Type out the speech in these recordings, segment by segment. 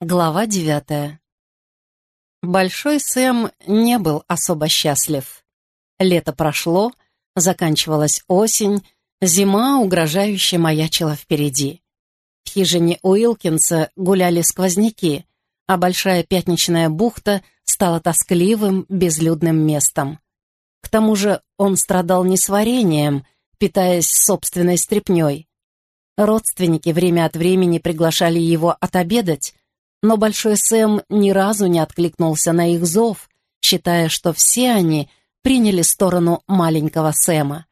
Глава девятая. Большой Сэм не был особо счастлив. Лето прошло, заканчивалась осень, зима угрожающе маячила впереди. В хижине Уилкинса гуляли сквозняки, а большая пятничная бухта стала тоскливым, безлюдным местом. К тому же он страдал несварением, питаясь собственной стряпнёй. Родственники время от времени приглашали его отобедать, но Большой Сэм ни разу не откликнулся на их зов, считая, что все они приняли сторону маленького Сэма.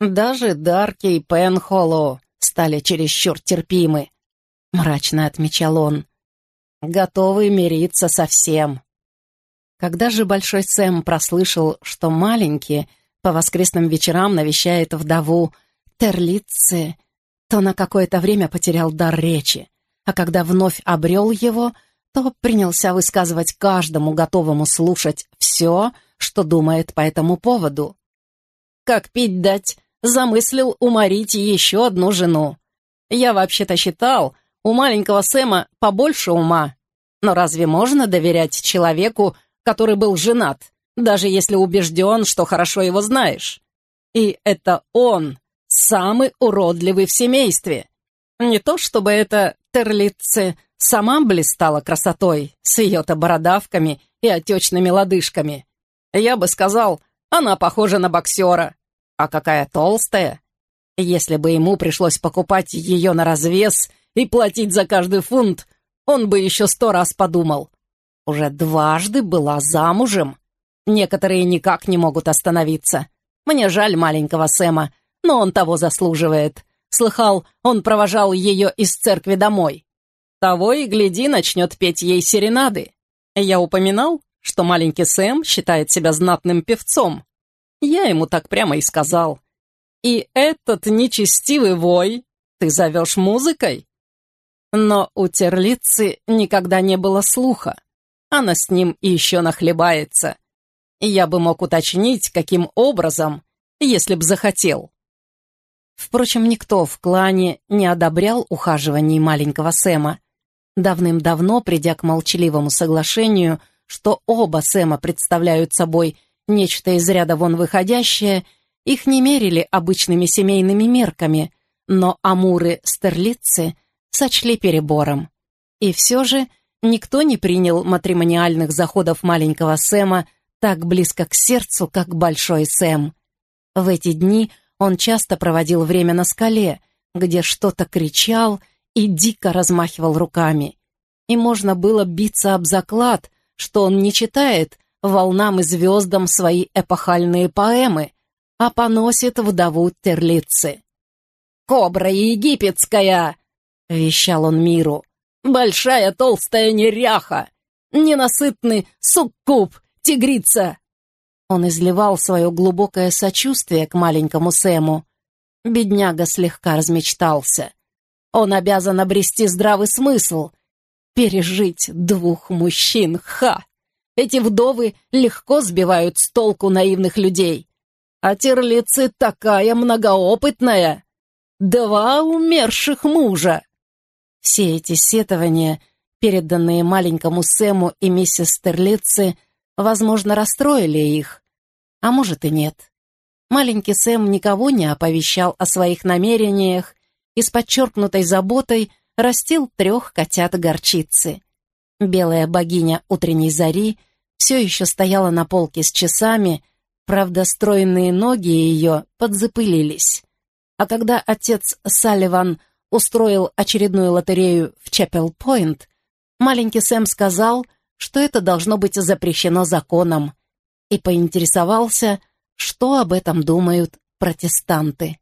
Даже Дарки и Пенхоллоу стали чересчур терпимы, мрачно отмечал он. Готовы мириться со всем. Когда же Большой Сэм прослышал, что маленький по воскресным вечерам навещает вдову Терлицы, то на какое-то время потерял дар речи а когда вновь обрел его, то принялся высказывать каждому готовому слушать все, что думает по этому поводу. Как пить дать, замыслил уморить еще одну жену. Я вообще-то считал, у маленького Сэма побольше ума. Но разве можно доверять человеку, который был женат, даже если убежден, что хорошо его знаешь? И это он, самый уродливый в семействе. Не то чтобы это Терлице сама блистала красотой с ее-то бородавками и отечными лодыжками. Я бы сказал, она похожа на боксера. А какая толстая! Если бы ему пришлось покупать ее на развес и платить за каждый фунт, он бы еще сто раз подумал. Уже дважды была замужем. Некоторые никак не могут остановиться. Мне жаль маленького Сэма, но он того заслуживает. Слыхал, он провожал ее из церкви домой. Того и гляди, начнет петь ей серенады. Я упоминал, что маленький Сэм считает себя знатным певцом. Я ему так прямо и сказал. И этот нечестивый вой ты зовешь музыкой? Но у Терлицы никогда не было слуха. Она с ним еще нахлебается. Я бы мог уточнить, каким образом, если б захотел. Впрочем, никто в клане не одобрял ухаживаний маленького Сэма. Давным-давно, придя к молчаливому соглашению, что оба Сэма представляют собой нечто из ряда вон выходящее, их не мерили обычными семейными мерками, но амуры-стерлицы сочли перебором. И все же никто не принял матримониальных заходов маленького Сэма так близко к сердцу, как Большой Сэм. В эти дни он часто проводил время на скале, где что-то кричал и дико размахивал руками. И можно было биться об заклад, что он не читает волнам и звездам свои эпохальные поэмы, а поносит вдову Терлицы. «Кобра египетская!» — вещал он миру. «Большая толстая неряха! Ненасытный суккуб, тигрица! Он изливал свое глубокое сочувствие к маленькому Сэму. Бедняга слегка размечтался. Он обязан обрести здравый смысл. Пережить двух мужчин, ха! Эти вдовы легко сбивают с толку наивных людей. А терлицы такая многоопытная. Два умерших мужа. Все эти сетования, переданные маленькому Сэму и миссис Терлицы, возможно, расстроили их. А может и нет. Маленький Сэм никого не оповещал о своих намерениях и с подчеркнутой заботой растил трех котят-горчицы. Белая богиня утренней зари все еще стояла на полке с часами, правда, стройные ноги ее подзапылились. А когда отец Салливан устроил очередную лотерею в Чапел-Пойнт, маленький Сэм сказал, что это должно быть запрещено законом, и поинтересовался, что об этом думают протестанты.